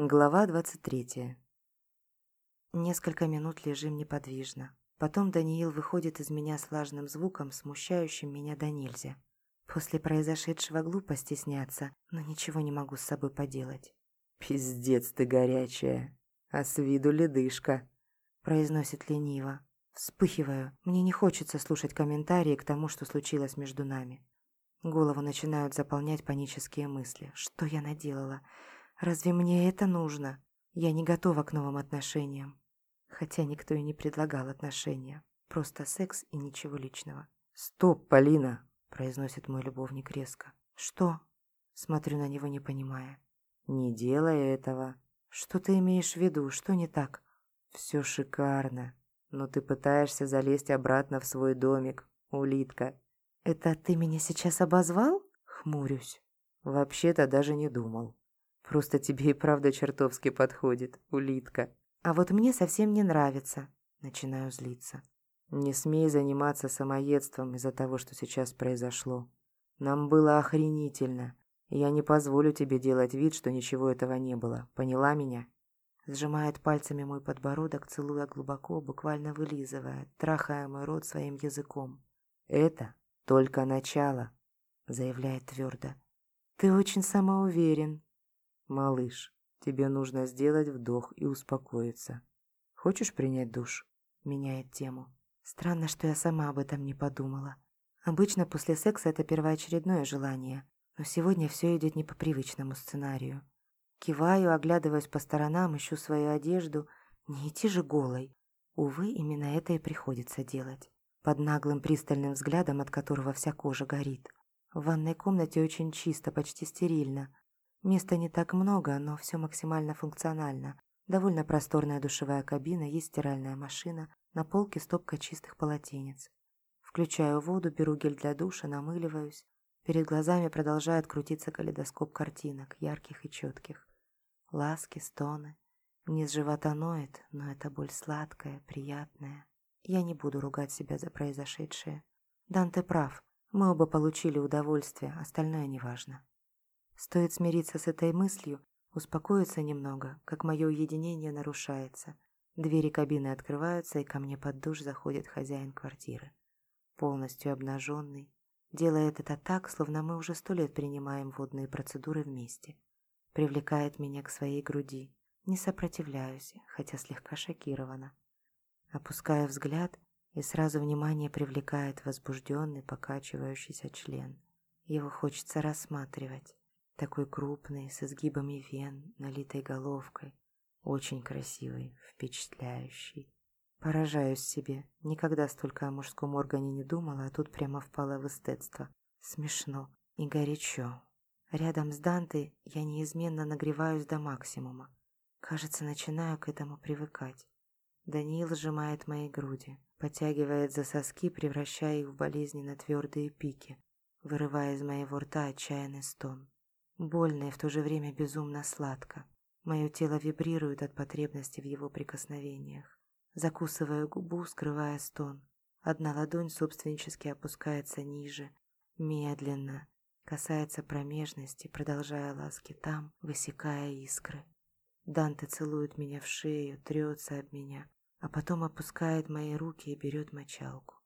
Глава 23. Несколько минут лежим неподвижно. Потом Даниил выходит из меня с влажным звуком, смущающим меня до нельзя. После произошедшего глупо стесняться, но ничего не могу с собой поделать. «Пиздец ты горячая, а с виду ледышка», — произносит лениво. Вспыхиваю, мне не хочется слушать комментарии к тому, что случилось между нами. Голову начинают заполнять панические мысли. Что я наделала? Разве мне это нужно? Я не готова к новым отношениям. Хотя никто и не предлагал отношения. Просто секс и ничего личного. «Стоп, Полина!» – произносит мой любовник резко. «Что?» – смотрю на него, не понимая. «Не делай этого». «Что ты имеешь в виду? Что не так?» «Все шикарно, но ты пытаешься залезть обратно в свой домик, улитка». «Это ты меня сейчас обозвал?» – хмурюсь. «Вообще-то даже не думал». Просто тебе и правда чертовски подходит, улитка. А вот мне совсем не нравится. Начинаю злиться. Не смей заниматься самоедством из-за того, что сейчас произошло. Нам было охренительно. И я не позволю тебе делать вид, что ничего этого не было. Поняла меня? Сжимает пальцами мой подбородок, целуя глубоко, буквально вылизывая, трахая мой рот своим языком. «Это только начало», — заявляет твердо. «Ты очень самоуверен», «Малыш, тебе нужно сделать вдох и успокоиться. Хочешь принять душ?» Меняет тему. Странно, что я сама об этом не подумала. Обычно после секса это первоочередное желание, но сегодня все идет не по привычному сценарию. Киваю, оглядываюсь по сторонам, ищу свою одежду. Не идти же голой. Увы, именно это и приходится делать. Под наглым пристальным взглядом, от которого вся кожа горит. В ванной комнате очень чисто, почти стерильно. Места не так много, но все максимально функционально. Довольно просторная душевая кабина, есть стиральная машина, на полке стопка чистых полотенец. Включаю воду, беру гель для душа, намыливаюсь. Перед глазами продолжает крутиться калейдоскоп картинок, ярких и четких. Ласки, стоны. Низ живота ноет, но это боль сладкая, приятная. Я не буду ругать себя за произошедшее. Данте прав. Мы оба получили удовольствие, остальное неважно. Стоит смириться с этой мыслью, успокоиться немного, как мое уединение нарушается. Двери кабины открываются, и ко мне под душ заходит хозяин квартиры. Полностью обнаженный. Делает это так, словно мы уже сто лет принимаем водные процедуры вместе. Привлекает меня к своей груди. Не сопротивляюсь, хотя слегка шокирована. Опускаю взгляд, и сразу внимание привлекает возбужденный, покачивающийся член. Его хочется рассматривать. Такой крупный, с изгибами вен, налитой головкой. Очень красивый, впечатляющий. Поражаюсь себе. Никогда столько о мужском органе не думала, а тут прямо впала в эстетство. Смешно и горячо. Рядом с Дантой я неизменно нагреваюсь до максимума. Кажется, начинаю к этому привыкать. Даниил сжимает мои груди, подтягивает за соски, превращая их в болезненно твердые пики, вырывая из моего рта отчаянный стон. Больно и в то же время безумно сладко. Мое тело вибрирует от потребности в его прикосновениях. Закусываю губу, скрывая стон. Одна ладонь собственнически опускается ниже, медленно, касается промежности, продолжая ласки там, высекая искры. Данте целует меня в шею, трется об меня, а потом опускает мои руки и берет мочалку.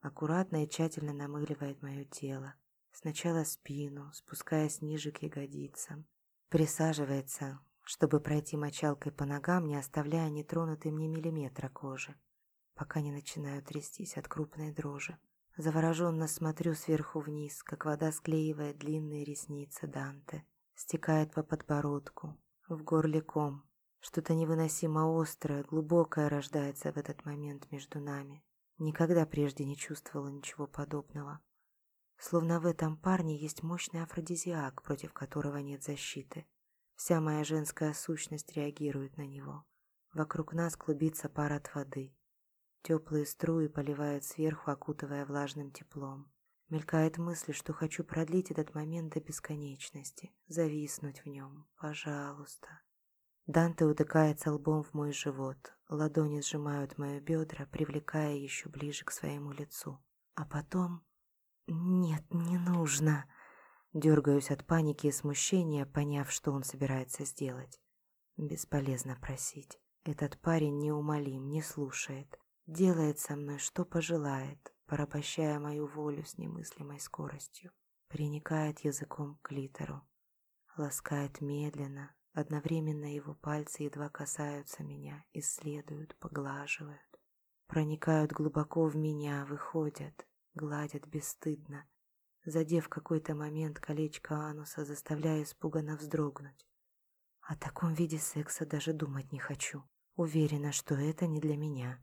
Аккуратно и тщательно намыливает мое тело, Сначала спину, спускаясь ниже к ягодицам. Присаживается, чтобы пройти мочалкой по ногам, не оставляя нетронутым ни миллиметра кожи, пока не начинаю трястись от крупной дрожи. Завороженно смотрю сверху вниз, как вода склеивает длинные ресницы Данте, стекает по подбородку, в горле ком. Что-то невыносимо острое, глубокое рождается в этот момент между нами. Никогда прежде не чувствовала ничего подобного. Словно в этом парне есть мощный афродизиак, против которого нет защиты. Вся моя женская сущность реагирует на него. Вокруг нас клубится пар от воды. Теплые струи поливают сверху, окутывая влажным теплом. Мелькает мысль, что хочу продлить этот момент до бесконечности, зависнуть в нем. Пожалуйста. Данте утыкается лбом в мой живот. Ладони сжимают мои бедра, привлекая еще ближе к своему лицу. А потом «Нет, не нужно». Дергаюсь от паники и смущения, поняв, что он собирается сделать. Бесполезно просить. Этот парень неумолим, не слушает. Делает со мной, что пожелает, порабощая мою волю с немыслимой скоростью. Приникает языком к литеру. Ласкает медленно, одновременно его пальцы едва касаются меня, исследуют, поглаживают. Проникают глубоко в меня, выходят, гладят бесстыдно, задев какой-то момент колечко ануса, заставляя испуганно вздрогнуть. О таком виде секса даже думать не хочу. Уверена, что это не для меня.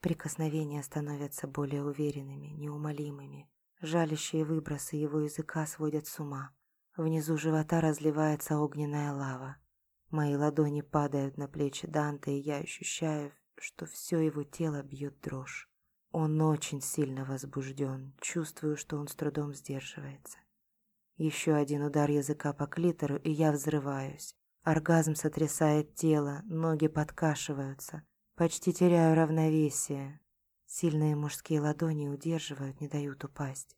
Прикосновения становятся более уверенными, неумолимыми. Жалящие выбросы его языка сводят с ума. Внизу живота разливается огненная лава. Мои ладони падают на плечи Данте, и я ощущаю, что все его тело бьет дрожь. Он очень сильно возбужден, чувствую, что он с трудом сдерживается. Еще один удар языка по клитору, и я взрываюсь. Оргазм сотрясает тело, ноги подкашиваются. Почти теряю равновесие. Сильные мужские ладони удерживают, не дают упасть.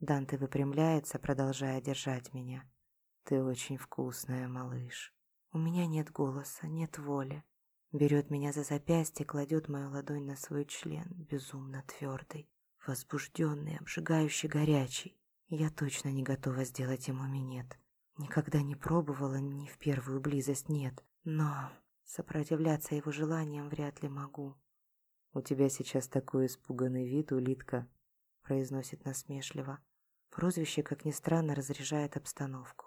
Данте выпрямляется, продолжая держать меня. «Ты очень вкусная, малыш». У меня нет голоса, нет воли. Берет меня за запястье, кладет мою ладонь на свой член, безумно твердый, возбужденный, обжигающий горячий. Я точно не готова сделать ему минет. Никогда не пробовала ни в первую близость, нет. Но сопротивляться его желаниям вряд ли могу. «У тебя сейчас такой испуганный вид, улитка», — произносит насмешливо. Прозвище, как ни странно, разряжает обстановку.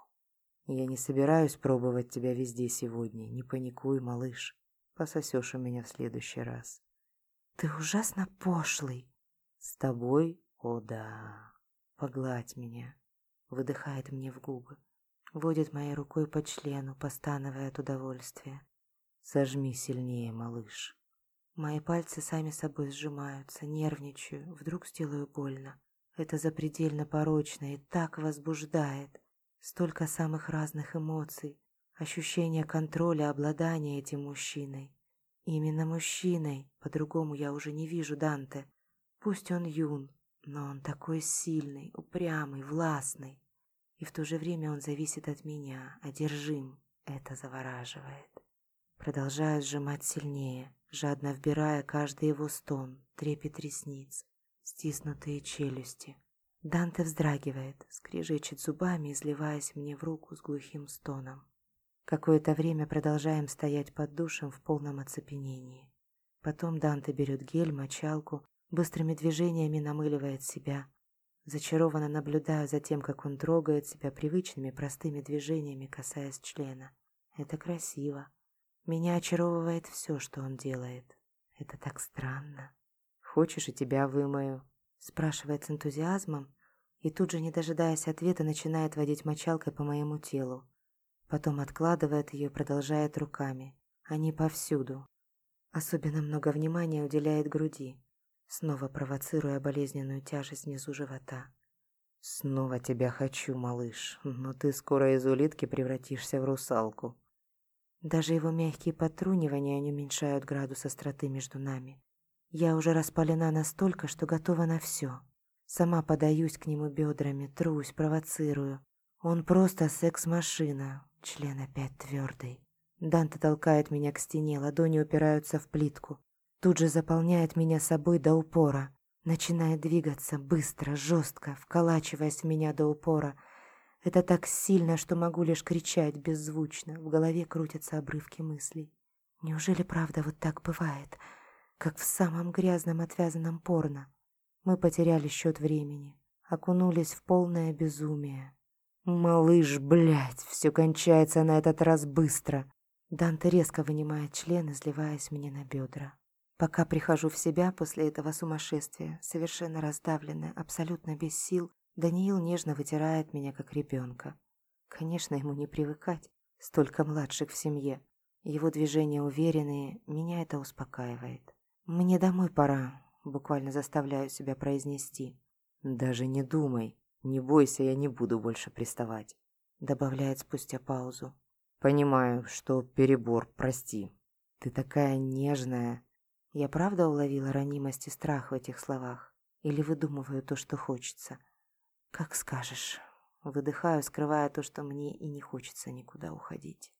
«Я не собираюсь пробовать тебя везде сегодня. Не паникуй, малыш пососешь у меня в следующий раз. Ты ужасно пошлый. С тобой? О да. Погладь меня. Выдыхает мне в губы. Водит моей рукой по члену, постановая от удовольствия. Сожми сильнее, малыш. Мои пальцы сами собой сжимаются, нервничаю, вдруг сделаю больно. Это запредельно порочно и так возбуждает. Столько самых разных эмоций, Ощущение контроля, обладания этим мужчиной. Именно мужчиной, по-другому я уже не вижу Данте. Пусть он юн, но он такой сильный, упрямый, властный. И в то же время он зависит от меня, одержим. Это завораживает. Продолжаю сжимать сильнее, жадно вбирая каждый его стон, трепет ресниц, стиснутые челюсти. Данте вздрагивает, скрежечет зубами, изливаясь мне в руку с глухим стоном. Какое-то время продолжаем стоять под душем в полном оцепенении. Потом Данте берет гель, мочалку, быстрыми движениями намыливает себя. Зачарованно наблюдаю за тем, как он трогает себя привычными простыми движениями, касаясь члена. Это красиво. Меня очаровывает все, что он делает. Это так странно. «Хочешь, и тебя вымою?» Спрашивает с энтузиазмом и тут же, не дожидаясь ответа, начинает водить мочалкой по моему телу. Потом откладывает ее и продолжает руками. Они повсюду. Особенно много внимания уделяет груди, снова провоцируя болезненную тяжесть внизу живота. «Снова тебя хочу, малыш, но ты скоро из улитки превратишься в русалку». Даже его мягкие потрунивания не уменьшают градус остроты между нами. Я уже распалена настолько, что готова на все. Сама подаюсь к нему бедрами, трусь, провоцирую. Он просто секс-машина, Член опять твердый. Данте толкает меня к стене, ладони упираются в плитку. Тут же заполняет меня собой до упора. Начинает двигаться быстро, жестко, вколачиваясь в меня до упора. Это так сильно, что могу лишь кричать беззвучно. В голове крутятся обрывки мыслей. Неужели правда вот так бывает, как в самом грязном отвязанном порно? Мы потеряли счет времени, окунулись в полное безумие. «Малыш, блядь, все кончается на этот раз быстро!» Данте резко вынимает член, изливаясь мне на бедра. Пока прихожу в себя после этого сумасшествия, совершенно раздавленная, абсолютно без сил, Даниил нежно вытирает меня, как ребенка. Конечно, ему не привыкать, столько младших в семье. Его движения уверенные, меня это успокаивает. «Мне домой пора», буквально заставляю себя произнести. «Даже не думай», «Не бойся, я не буду больше приставать», — добавляет спустя паузу. «Понимаю, что перебор, прости. Ты такая нежная». Я правда уловила ранимость и страх в этих словах? Или выдумываю то, что хочется? Как скажешь. Выдыхаю, скрывая то, что мне и не хочется никуда уходить.